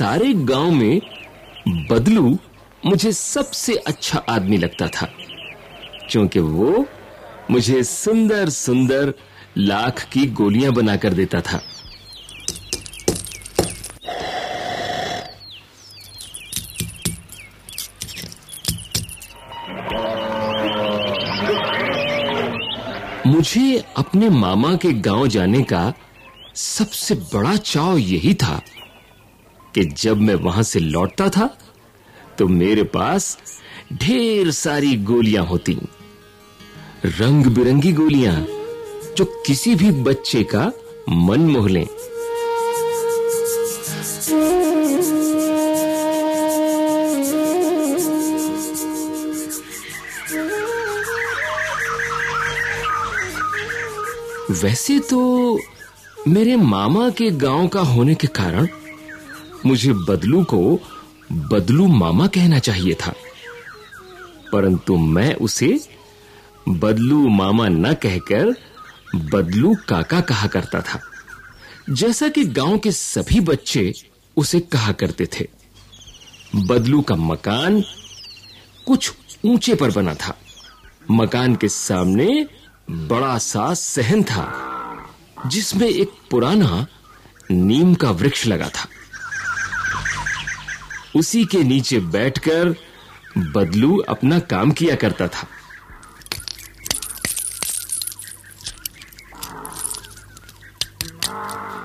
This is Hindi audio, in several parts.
सारे गाँव में बदलू मुझे सबसे अच्छा आदमी लगता था, क्योंकि वो मुझे सुंदर सुंदर लाख की गोलियाँ बनाकर देता था। मुझे अपने मामा के गाँव जाने का सबसे बड़ा चाव यही था कि जब मैं वहाँ से लौटता था तो मेरे पास ढेर सारी गोलियाँ होती। रंग बिरंगी गोलियाँ, जो किसी भी बच्चे का मन मोह लें। वैसे तो मेरे मामा के गाँव का होने के कारण मुझे बदलू को बदलू मामा कहना चाहिए था। परंतु मैं उसे बदलू मामा न कहकर बदलू काका कहा करता था। जैसा कि गाँव के सभी बच्चे उसे कहा करते थे। बदलू का मकान कुछ ऊँचे पर बना था। मकान के सामने बड़ा सा सहन था, जिसमें एक पुराना नीम का वृक्ष लगा था। उसी के नीचे बैठकर बदलू अपना काम किया करता था।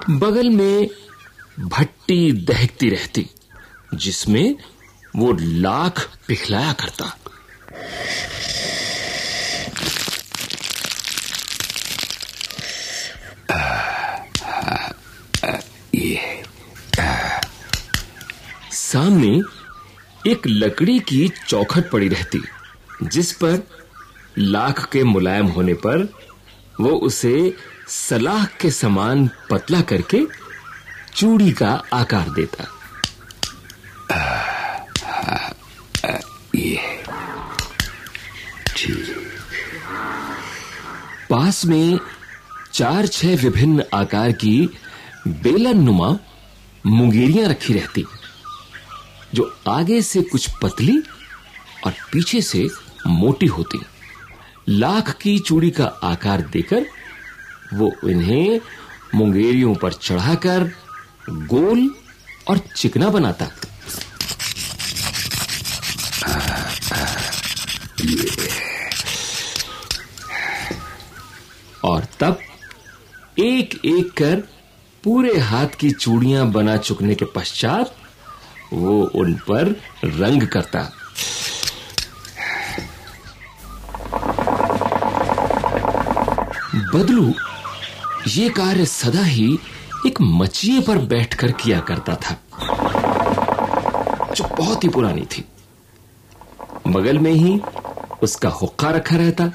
बगल में भट्टी दहकती रहती, जिसमें वो लाख पिघलाया करता। सामने एक लकड़ी की चौखट पड़ी रहती, जिस पर लाख के मुलायम होने पर वो उसे सलाह के समान पतला करके चूड़ी का आकार देता। पास में चार छह विभिन्न आकार की बेलन नुमा मुंगेरियाँ रखी रहती। जो आगे से कुछ पतली और पीछे से मोटी होती। लाख की चूड़ी का आकार देकर वो इन्हें मुंगेरियों पर चढ़ाकर गोल और चिकना बनाता। और तब एक एक कर पूरे हाथ की चूड़ियाँ बना चुकने के पश्चात वो उन पर रंग करता। बदलू, ये कार्य सदा ही एक मचिए पर बैठकर किया करता था, जो बहुत ही पुरानी थी। बगल में ही उसका हुक्का रखा रहता,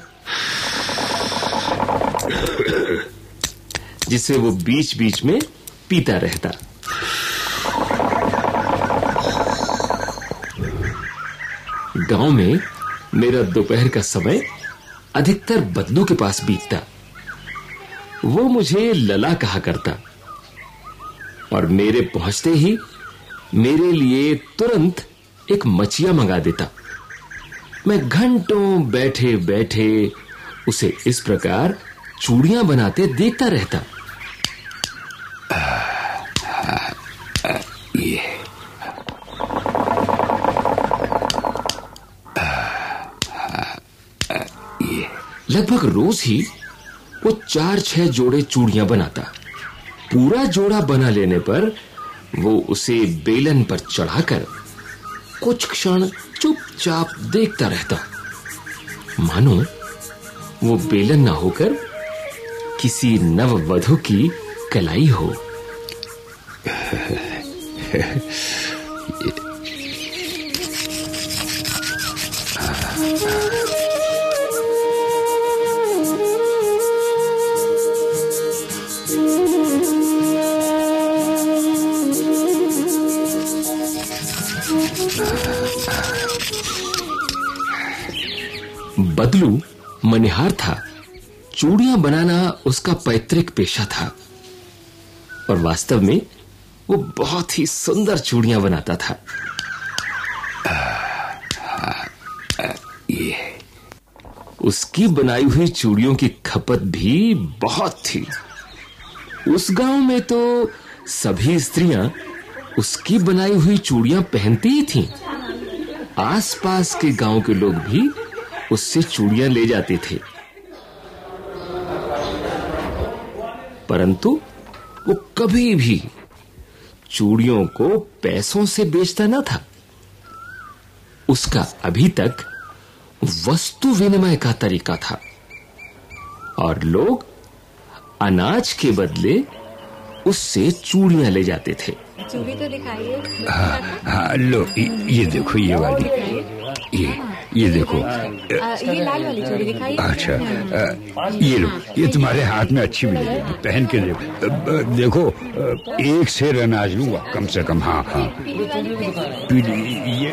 जिसे वो बीच-बीच में पीता रहता। गाँव में मेरा दोपहर का समय अधिकतर बदलू के पास बीतता। वो मुझे लला कहा करता। और मेरे पहुँचते ही मेरे लिए तुरंत एक मचिया मंगा देता। मैं घंटों बैठे बैठे उसे इस प्रकार चूड़ियाँ बनाते देखता रहता ये लगभग रोज ही वो चार छह जोड़े चूड़ियाँ बनाता। पूरा जोड़ा बना लेने पर वो उसे बेलन पर चढ़ाकर कुछ क्षण चुपचाप देखता रहता। मानो वो बेलन ना होकर किसी नववधु की कलाई हो। बदलू मनिहार था। चूड़ियाँ बनाना उसका पैतृक पेशा था। और वास्तव में वो बहुत ही सुंदर चूड़ियाँ बनाता था। ये। उसकी बनाई हुई चूड़ियों की खपत भी बहुत थी। उस गाँव में तो सभी स्त्रियाँ उसकी बनाई हुई चूड़ियाँ पहनती ही थीं। आसपास के गाँव के लोग भी उससे चूड़ियाँ ले जाते थे। परंतु वो कभी भी चूड़ियों को पैसों से बेचता ना था। उसका अभी तक वस्तु विनिमय का तरीका था। और लोग अनाज के बदले उससे चूड़ियाँ ले जाते थे। चूड़ी तो दिखाइए। हाँ हाँ लो ये देखो ये वाली। ये ये देखो। ये लाल वाली चूड़ी दिखाइए अच्छा। ये लो ये तुम्हारे हाथ में अच्छी मिलेगी पहन के देखो देखो एक से अनाज लूँगा कम से कम हाँ हाँ। पीली ये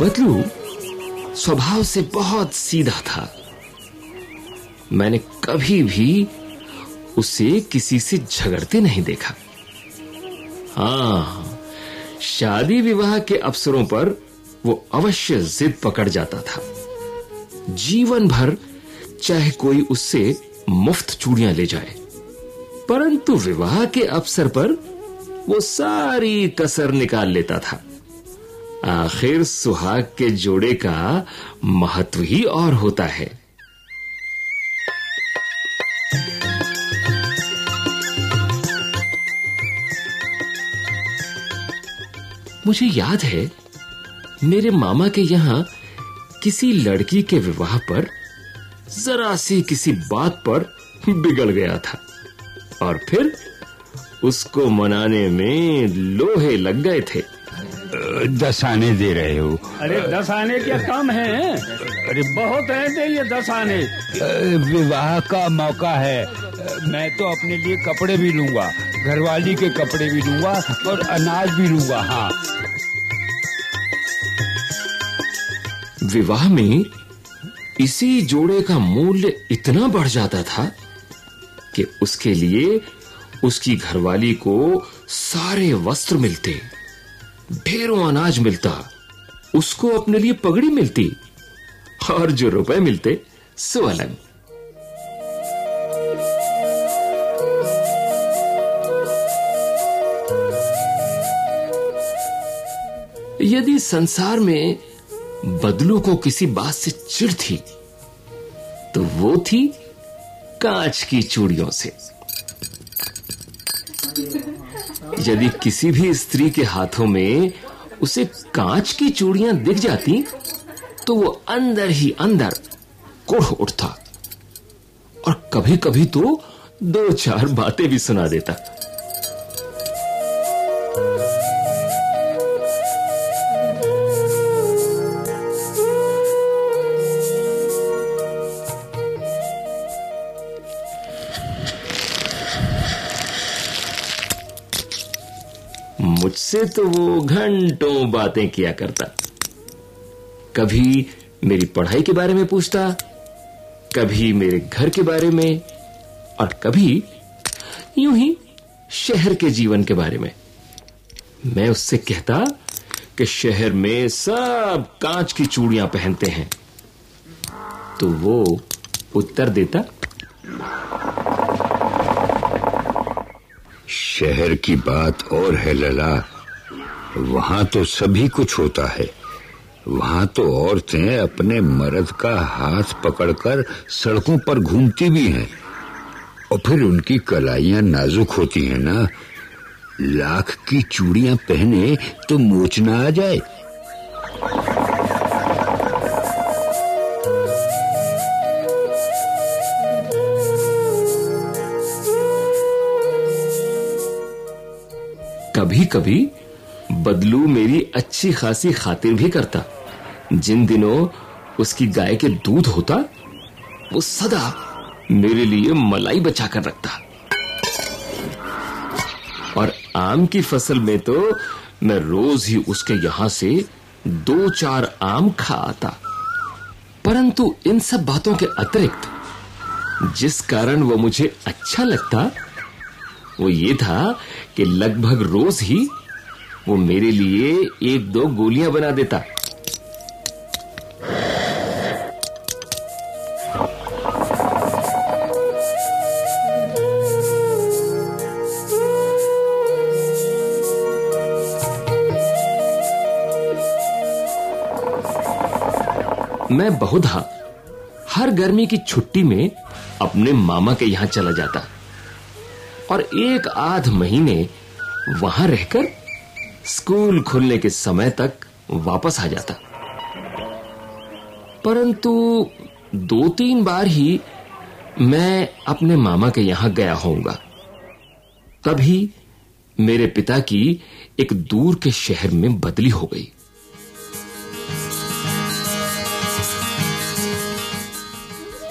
बदलू स्वभाव से बहुत सीधा था। मैंने कभी भी उसे किसी से झगड़ते नहीं देखा। हाँ, शादी विवाह के अवसरों पर वो अवश्य जिद पकड़ जाता था। जीवन भर चाहे कोई उससे मुफ़्त चूड़ियाँ ले जाए, परंतु विवाह के अवसर पर वो सारी कसर निकाल लेता था। आखिर सुहाग के जोड़े का महत्व ही और होता है। मुझे याद है मेरे मामा के यहाँ किसी लड़की के विवाह पर जरा सी किसी बात पर बिगड़ गया था। और फिर उसको मनाने में लोहे लग गए थे। दस आने दे रहे हो। अरे दस आने क्या कम है? अरे बहुत है दे ये दस आने। विवाह का मौका है। मैं तो अपने लिए कपड़े भी लूँगा। घरवाली के कपड़े भी लूँगा और अनाज भी लूँगा हाँ। विवाह में इसी जोड़े का मूल्य इतना बढ़ जाता था कि उसके लिए उसकी घरवाली को सारे वस्त्र मिलते, ढेरों अनाज मिलता, उसको अपने लिए पगड़ी मिलती और जो रुपए मिलते सो अलग यदि संसार में बदलू को किसी बात से चिढ़ थी तो वो थी कांच की चूड़ियों से। यदि किसी भी स्त्री के हाथों में उसे कांच की चूड़ियाँ दिख जाती तो वो अंदर ही अंदर कुढ़ उठता और कभी-कभी तो दो चार बातें भी सुना देता। मुझसे तो वो घंटों बातें किया करता। कभी मेरी पढ़ाई के बारे में पूछता, कभी मेरे घर के बारे में, और कभी यूँ ही शहर के जीवन के बारे में। मैं उससे कहता कि शहर में सब कांच की चूड़ियाँ पहनते हैं। तो वो उत्तर देता शहर की बात और है लला। वहाँ तो सभी कुछ होता है। वहाँ तो औरतें अपने मर्द का हाथ पकड़कर सड़कों पर घूमती भी हैं। और फिर उनकी कलाइयाँ नाजुक होती हैं ना। लाख की चूड़ियाँ पहने तो मोच ना आ जाए। कभी-कभी बदलू मेरी अच्छी खासी खातिर भी करता। जिन दिनों उसकी गाय के दूध होता, वो सदा मेरे लिए मलाई बचा कर रखता। और आम की फ़सल में तो मैं रोज ही उसके यहाँ से दो चार आम खा आता परंतु इन सब बातों के अतिरिक्त, जिस कारण वो मुझे अच्छा लगता वो ये था कि लगभग रोज ही वो मेरे लिए एक दो गोलियाँ बना देता। मैं बहुधा हर गर्मी की छुट्टी में अपने मामा के यहाँ चला जाता। और एक आध महीने वहाँ रहकर स्कूल खुलने के समय तक वापस आ जाता। परंतु दो तीन बार ही मैं अपने मामा के यहाँ गया होऊँगा। तभी मेरे पिता की एक दूर के शहर में बदली हो गई।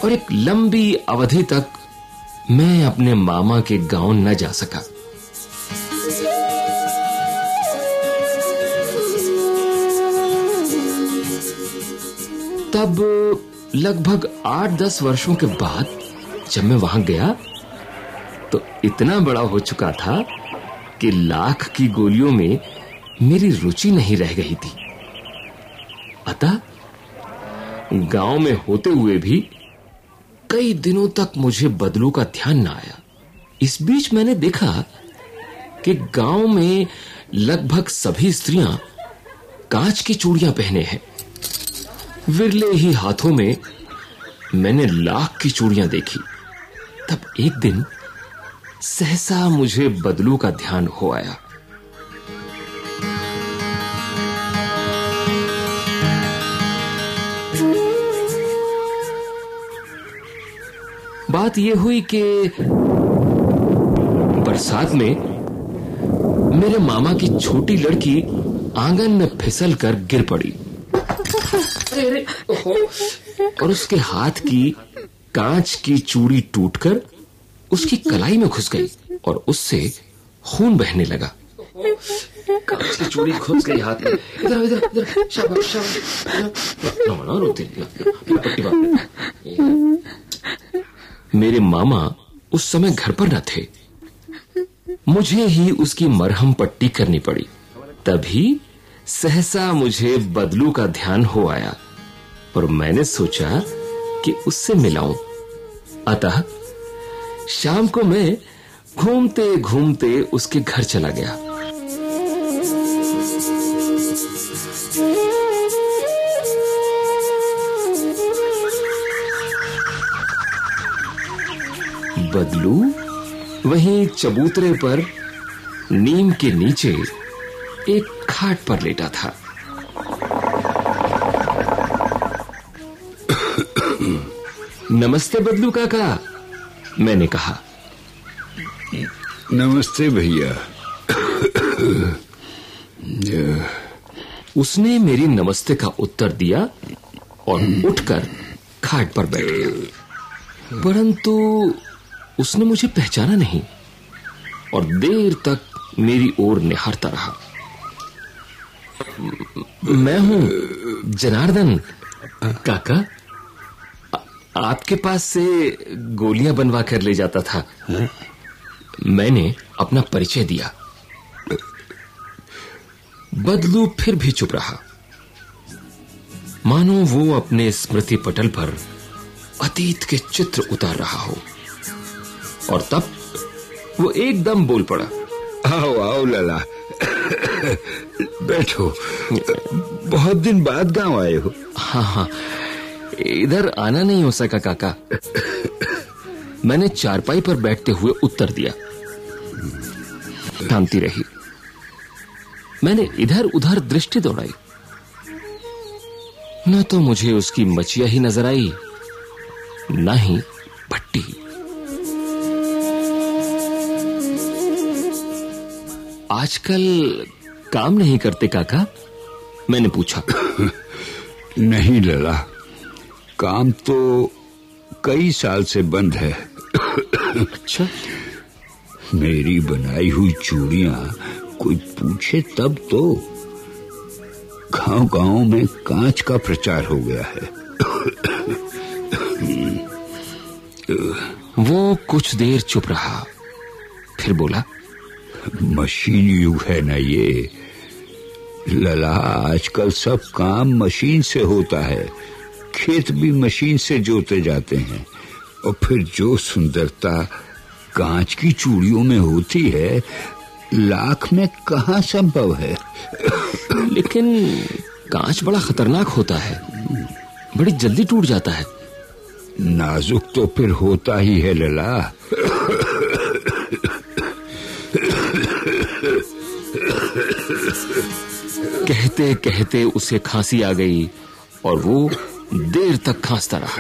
और एक लंबी अवधि तक मैं अपने मामा के गाँव न जा सका। तब लगभग आठ दस वर्षों के बाद जब मैं वहाँ गया तो इतना बड़ा हो चुका था कि लाख की गोलियों में मेरी रुचि नहीं रह गई थी। अतः गाँव में होते हुए भी कई दिनों तक मुझे बदलू का ध्यान ना आया। इस बीच मैंने देखा कि गाँव में लगभग सभी स्त्रियाँ कांच की चूड़ियाँ पहने हैं। विरले ही हाथों में मैंने लाख की चूड़ियाँ देखी। तब एक दिन सहसा मुझे बदलू का ध्यान हो आया। बात यह हुई कि बरसात में मेरे मामा की छोटी लड़की आँगन में फिसल कर गिर पड़ी। और उसके हाथ की कांच की चूड़ी टूटकर उसकी कलाई में घुस गई और उससे खून बहने लगा। कांच की चूड़ी घुस गई हाथ में। इधर इधर इधर। शाबाश शाबाश। ना ना रोते। पट्टी बाँध। मेरे मामा उस समय घर पर न थे। मुझे ही उसकी मरहम पट्टी करनी पड़ी। तभी सहसा मुझे बदलू का ध्यान हो आया और मैंने सोचा कि उससे मिलाऊं। अतः शाम को मैं घूमते घूमते उसके घर चला गया। बदलू? वहीं चबूतरे पर नीम के नीचे एक खाट पर लेटा था। नमस्ते बदलू काका मैंने कहा। नमस्ते भैया। उसने मेरी नमस्ते का उत्तर दिया और उठकर खाट पर बैठ गया। परंतु उसने मुझे पहचाना नहीं और देर तक मेरी ओर निहारता रहा। मैं हूँ जनार्दन। काका, आपके पास से गोलियाँ बनवा कर ले जाता था। मैंने अपना परिचय दिया। बदलू फिर भी चुप रहा। मानो वो अपने स्मृति पटल पर अतीत के चित्र उतार रहा हो। और तब वो एकदम बोल पड़ा। आओ आओ लला। बैठो। बहुत दिन बाद गाँव आए हो। हाँ हाँ। इधर आना नहीं हो सका काका। मैंने चारपाई पर बैठते हुए उत्तर दिया। थामती रही। मैंने इधर उधर दृष्टि दौड़ाई। न तो मुझे उसकी मचिया ही नज़र आई ना ही भट्टी। आजकल काम नहीं करते काका? मैंने पूछा। नहीं लला। काम तो कई साल से बंद है। अच्छा। मेरी बनाई हुई चूड़ियाँ कोई पूछे तब तो गाँव गाँव में कांच का प्रचार हो गया है। वो कुछ देर चुप रहा फिर बोला मशीन युग है ना ये। लला आजकल सब काम मशीन से होता है। खेत भी मशीन से जोते जाते हैं। और फिर जो सुंदरता कांच की चूड़ियों में होती है लाख में कहा संभव है? लेकिन कांच बड़ा खतरनाक होता है। बड़ी जल्दी टूट जाता है। नाजुक तो फिर होता ही है लला। कहते कहते उसे खांसी आ गई और वो देर तक खांसता रहा।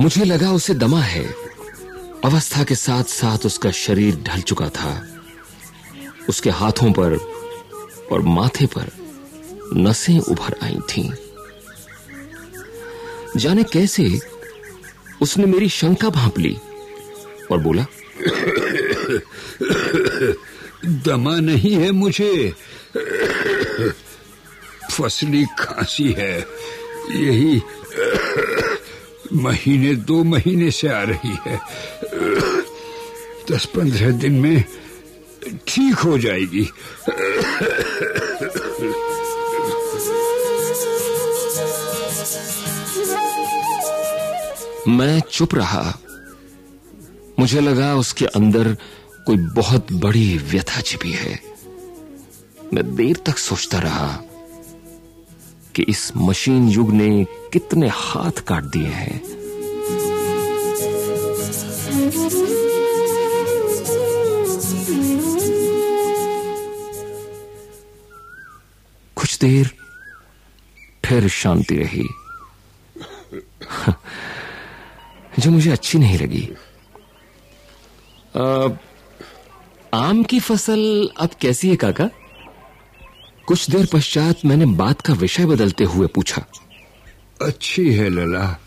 मुझे लगा उसे दमा है। अवस्था के साथ साथ उसका शरीर ढल चुका था। उसके हाथों पर और माथे पर नसें उभर आई थीं। जाने कैसे उसने मेरी शंका भांप ली और बोला, दमा नहीं है मुझे। फसली खांसी है। यही महीने, दो महीने से आ रही है। दस पंद्रह दिन में ठीक हो जाएगी। मैं चुप रहा। मुझे लगा उसके अंदर कोई बहुत बड़ी व्यथा छिपी है। मैं देर तक सोचता रहा कि इस मशीन युग ने कितने हाथ काट दिए हैं। कुछ देर, फिर शांति रही। जो मुझे अच्छी नहीं लगी। आ, आम की फ़सल अब कैसी है काका? कुछ देर पश्चात मैंने बात का विषय बदलते हुए पूछा। अच्छी है लला।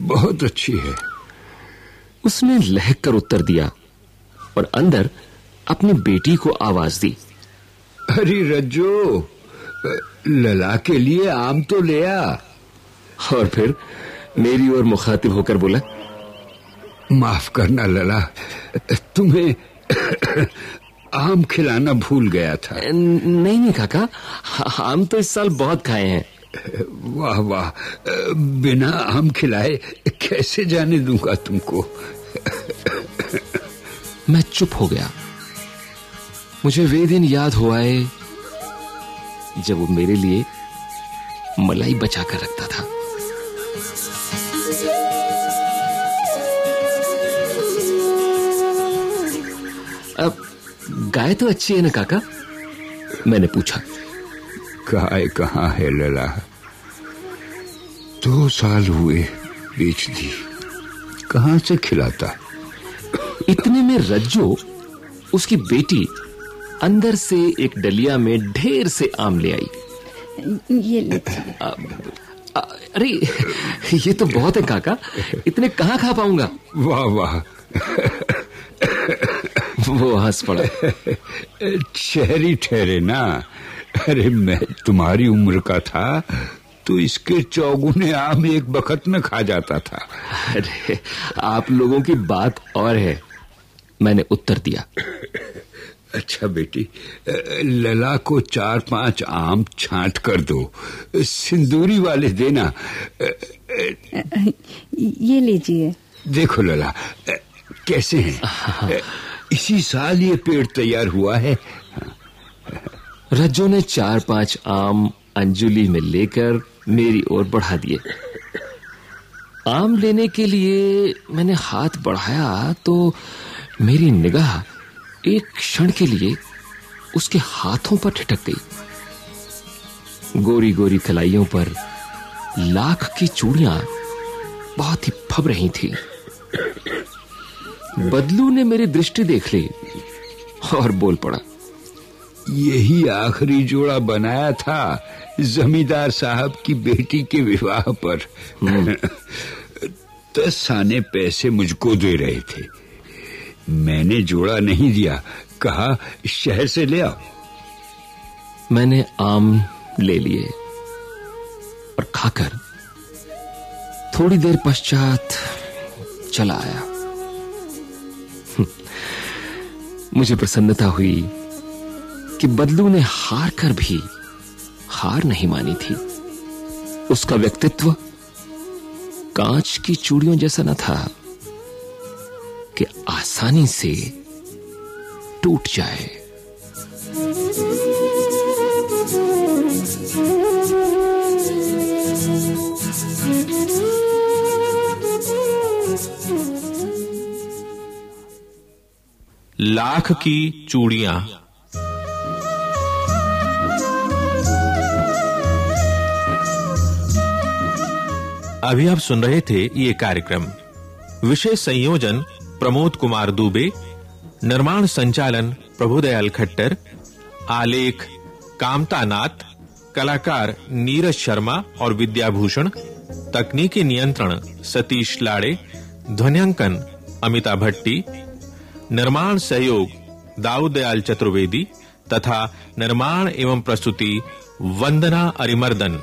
बहुत अच्छी है। उसने लहक कर उत्तर दिया और अंदर अपनी बेटी को आवाज़ दी। अरे रज्जो लला के लिए आम तो ले आ। और फिर? मेरी ओर मुखातिब होकर बोला माफ़ करना लला तुम्हें आम खिलाना भूल गया था। नहीं नहीं काका आम तो इस साल बहुत खाए हैं। वाह वाह बिना आम खिलाए कैसे जाने दूँगा तुमको? मैं चुप हो गया। मुझे वे दिन याद हो आए जब वो मेरे लिए मलाई बचा कर रखता था। अब गाय तो अच्छी है ना काका? मैंने पूछा। गाय कहाँ है लला? दो साल हुए बेच दी। कहाँ से खिलाता? इतने में रज्जो उसकी बेटी अंदर से एक डलिया में ढेर से आम ले आई। ये ले अरे ये तो बहुत है काका। इतने कहाँ खा पाऊँगा? वाह वाह। वो हंस पड़ा। शहरी ठहरे ना। अरे मैं तुम्हारी उम्र का था तो इसके चौगुने आम एक बखत में खा जाता था। अरे आप लोगों की बात और है। मैंने उत्तर दिया। अच्छा बेटी लला को चार पाँच आम छांट कर दो। सिंदूरी वाले देना। ये लीजिए। देखो लला कैसे हैं? इसी साल ये पेड़ तैयार हुआ है। रज्जो ने चार पाँच आम अंजुली में लेकर मेरी ओर बढ़ा दिए। आम लेने के लिए मैंने हाथ बढ़ाया तो मेरी निगाह एक क्षण के लिए उसके हाथों पर ठिटक गई। गोरी गोरी कलाइयों पर लाख की चूड़ियाँ बहुत ही फब रही थी। बदलू ने मेरी दृष्टि देख ली और बोल पड़ा। यही आखिरी जोड़ा बनाया था जमींदार साहब की बेटी के विवाह पर। दस आने पैसे मुझको दे रहे थे। मैंने जोड़ा नहीं दिया। कहा शहर से ले आओ। मैंने आम ले लिए और खाकर थोड़ी देर पश्चात चला आया। हम्म, मुझे प्रसन्नता हुई कि बदलू ने हार कर भी हार नहीं मानी थी। उसका व्यक्तित्व कांच की चूड़ियों जैसा न था कि आसानी से टूट जाए। लाख की चूड़ियाँ। अभी आप सुन रहे थे ये कार्यक्रम। विशेष संयोजन प्रमोद कुमार दुबे, निर्माण संचालन प्रभुदयाल खट्टर, आलेख कामतानाथ, कलाकार नीरज शर्मा और विद्याभूषण, तकनीकी नियंत्रण सतीश लाड़े, ध्वनियांकन अमिता भट्टी निर्माण सहयोग दाऊदयाल चतुर्वेदी तथा निर्माण एवं प्रस्तुति वंदना अरिमर्दन।